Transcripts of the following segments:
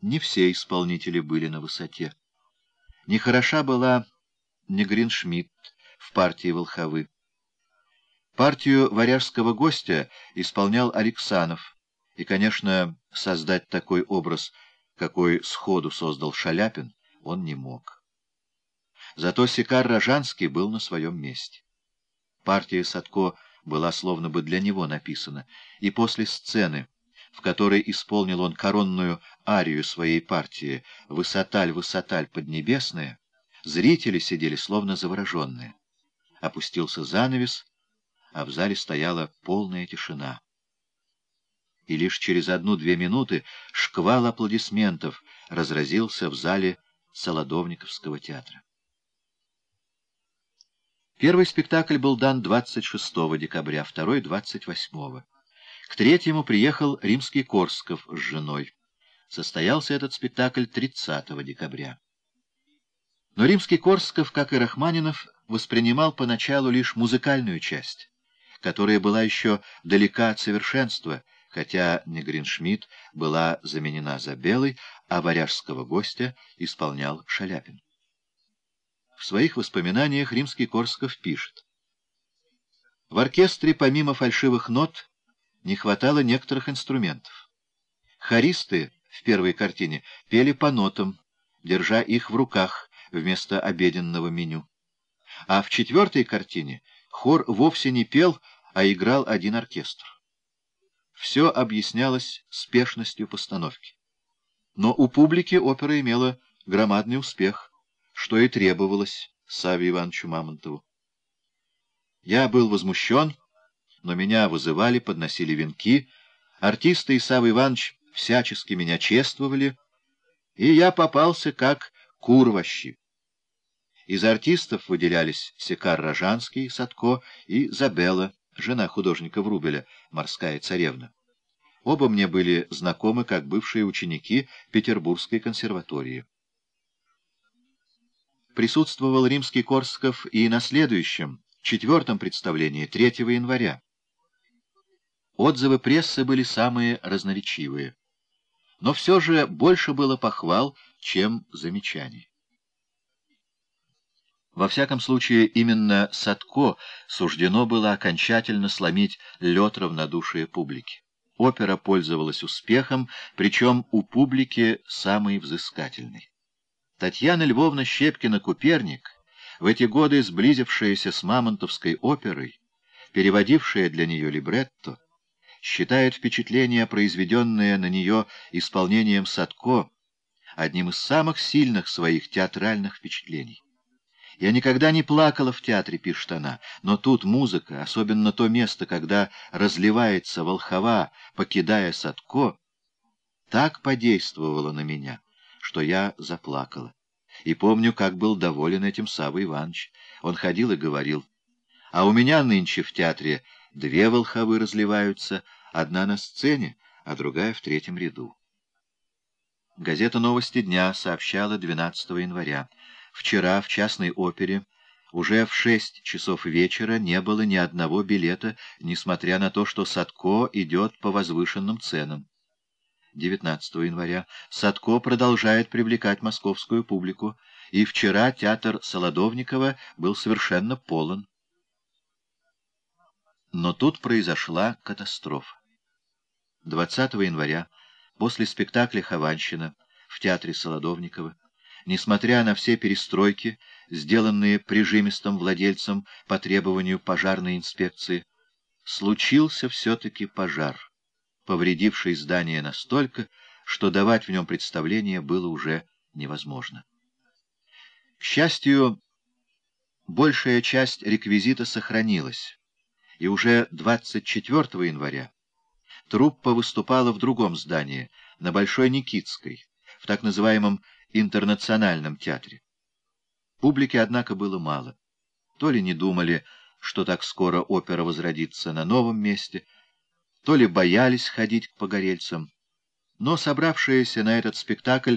не все исполнители были на высоте. Нехороша была не Гриншмидт в партии Волховы. Партию варяжского гостя исполнял Александров, и, конечно, создать такой образ, какой сходу создал Шаляпин, он не мог. Зато Сикар Рожанский был на своем месте. Партия Садко была словно бы для него написана, и после сцены, в которой исполнил он коронную арию своей партии «Высоталь, высоталь поднебесная», зрители сидели словно завороженные. Опустился занавес, а в зале стояла полная тишина. И лишь через одну-две минуты шквал аплодисментов разразился в зале Солодовниковского театра. Первый спектакль был дан 26 декабря, второй — 28. К третьему приехал римский Корсков с женой. Состоялся этот спектакль 30 декабря. Но римский Корсков, как и Рахманинов, воспринимал поначалу лишь музыкальную часть, которая была еще далека от совершенства, хотя Негриншмидт была заменена за белый, а варяжского гостя исполнял Шаляпин. В своих воспоминаниях римский Корсков пишет. В оркестре помимо фальшивых нот не хватало некоторых инструментов. Хористы в первой картине пели по нотам, держа их в руках вместо обеденного меню. А в четвертой картине хор вовсе не пел, а играл один оркестр. Все объяснялось спешностью постановки. Но у публики опера имела громадный успех что и требовалось Саве Ивановичу Мамонтову. Я был возмущен, но меня вызывали, подносили венки, артисты и Савва Иванович всячески меня чествовали, и я попался как курващи. Из артистов выделялись Секар Рожанский, Садко и Забела, жена художника Врубеля, морская царевна. Оба мне были знакомы как бывшие ученики Петербургской консерватории присутствовал римский Корсков и на следующем, четвертом представлении, 3 января. Отзывы прессы были самые разноречивые. Но все же больше было похвал, чем замечаний. Во всяком случае, именно Садко суждено было окончательно сломить лед равнодушия публики. Опера пользовалась успехом, причем у публики самый взыскательный. Татьяна Львовна Щепкина-Куперник, в эти годы сблизившаяся с Мамонтовской оперой, переводившая для нее либретто, считает впечатление, произведенное на нее исполнением Садко, одним из самых сильных своих театральных впечатлений. «Я никогда не плакала в театре», — пишет она, — «но тут музыка, особенно то место, когда разливается волхова, покидая Садко, так подействовала на меня» что я заплакала. И помню, как был доволен этим Савва Иванович. Он ходил и говорил, а у меня нынче в театре две волховы разливаются, одна на сцене, а другая в третьем ряду. Газета «Новости дня» сообщала 12 января. Вчера в частной опере уже в шесть часов вечера не было ни одного билета, несмотря на то, что Садко идет по возвышенным ценам. 19 января, Садко продолжает привлекать московскую публику, и вчера театр Солодовникова был совершенно полон. Но тут произошла катастрофа. 20 января, после спектакля «Хованщина» в театре Солодовникова, несмотря на все перестройки, сделанные прижимистым владельцем по требованию пожарной инспекции, случился все-таки пожар повредивший здание настолько, что давать в нем представление было уже невозможно. К счастью, большая часть реквизита сохранилась, и уже 24 января труппа выступала в другом здании, на Большой Никитской, в так называемом Интернациональном театре. Публики, однако, было мало. То ли не думали, что так скоро опера возродится на новом месте, то ли боялись ходить к погорельцам. Но собравшиеся на этот спектакль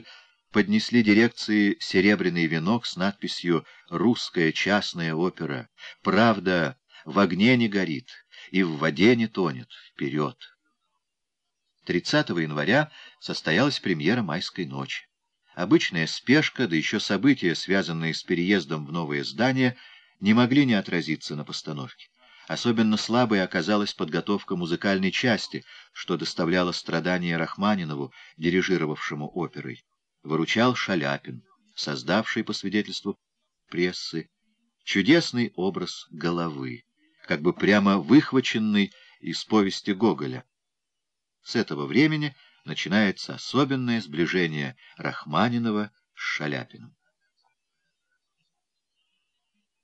поднесли дирекции серебряный венок с надписью «Русская частная опера». Правда, в огне не горит и в воде не тонет. Вперед! 30 января состоялась премьера «Майской ночи». Обычная спешка, да еще события, связанные с переездом в новое здание, не могли не отразиться на постановке. Особенно слабой оказалась подготовка музыкальной части, что доставляло страдания Рахманинову, дирижировавшему оперой. Выручал Шаляпин, создавший, по свидетельству прессы, чудесный образ головы, как бы прямо выхваченный из повести Гоголя. С этого времени начинается особенное сближение Рахманинова с Шаляпиным.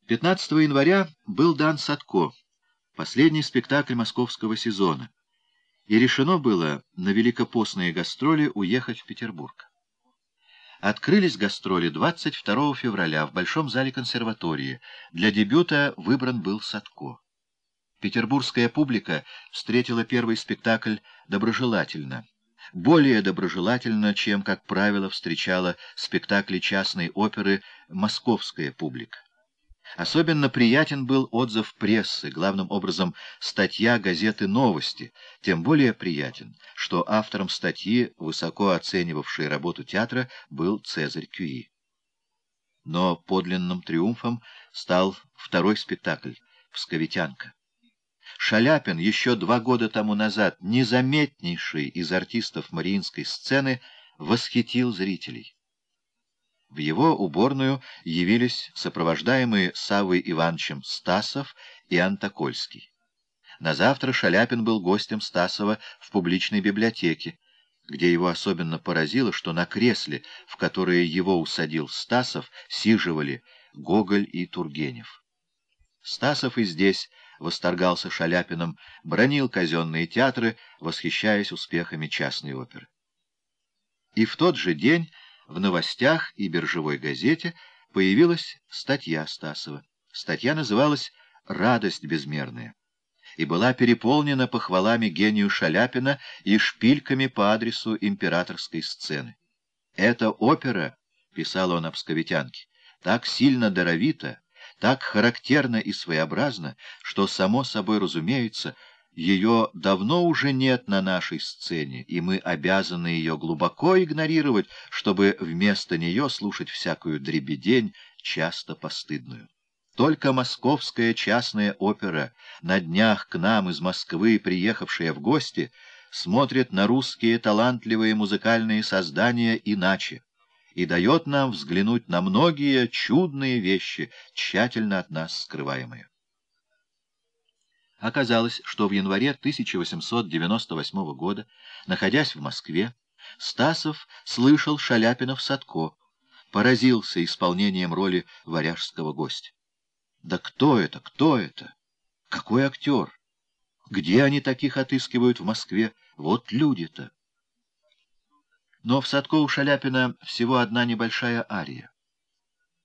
15 января был дан Садко, последний спектакль московского сезона, и решено было на великопостные гастроли уехать в Петербург. Открылись гастроли 22 февраля в Большом зале консерватории. Для дебюта выбран был Садко. Петербургская публика встретила первый спектакль доброжелательно. Более доброжелательно, чем, как правило, встречала спектакли частной оперы московская публика. Особенно приятен был отзыв прессы, главным образом статья газеты «Новости», тем более приятен, что автором статьи, высоко оценивавшей работу театра, был Цезарь Кюи. Но подлинным триумфом стал второй спектакль «Псковитянка». Шаляпин еще два года тому назад, незаметнейший из артистов мариинской сцены, восхитил зрителей. В его уборную явились сопровождаемые Савой Ивановичем Стасов и Антокольский. На завтра Шаляпин был гостем Стасова в публичной библиотеке, где его особенно поразило, что на кресле, в которое его усадил Стасов, сиживали Гоголь и Тургенев. Стасов и здесь восторгался Шаляпиным, бронил казенные театры, восхищаясь успехами частной оперы. И в тот же день в новостях и биржевой газете появилась статья Стасова. Статья называлась «Радость безмерная» и была переполнена похвалами гению Шаляпина и шпильками по адресу императорской сцены. «Эта опера», — писал он об Псковитянке, — «так сильно даровита, так характерна и своеобразна, что, само собой разумеется, — ее давно уже нет на нашей сцене, и мы обязаны ее глубоко игнорировать, чтобы вместо нее слушать всякую дребедень, часто постыдную. Только московская частная опера, на днях к нам из Москвы приехавшая в гости, смотрит на русские талантливые музыкальные создания иначе и дает нам взглянуть на многие чудные вещи, тщательно от нас скрываемые. Оказалось, что в январе 1898 года, находясь в Москве, Стасов слышал Шаляпина в Садко, поразился исполнением роли варяжского гостя. Да кто это, кто это? Какой актер? Где они таких отыскивают в Москве? Вот люди-то. Но в Садко у Шаляпина всего одна небольшая ария.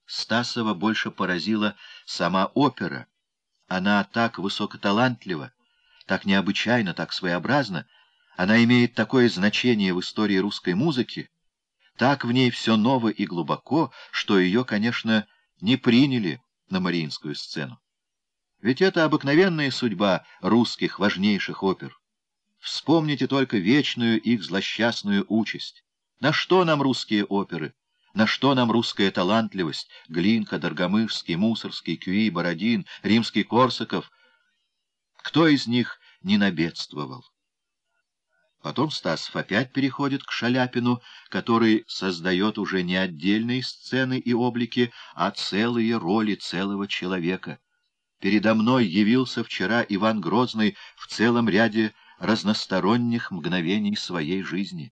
Стасова больше поразила сама опера, она так высокоталантлива, так необычайно, так своеобразна, она имеет такое значение в истории русской музыки, так в ней все ново и глубоко, что ее, конечно, не приняли на Мариинскую сцену. Ведь это обыкновенная судьба русских важнейших опер. Вспомните только вечную их злосчастную участь. На что нам русские оперы? На что нам русская талантливость? Глинка, Доргомышский, Мусорский, Кюи, Бородин, Римский Корсаков. Кто из них не набедствовал? Потом Стасов опять переходит к Шаляпину, который создает уже не отдельные сцены и облики, а целые роли целого человека. Передо мной явился вчера Иван Грозный в целом ряде разносторонних мгновений своей жизни.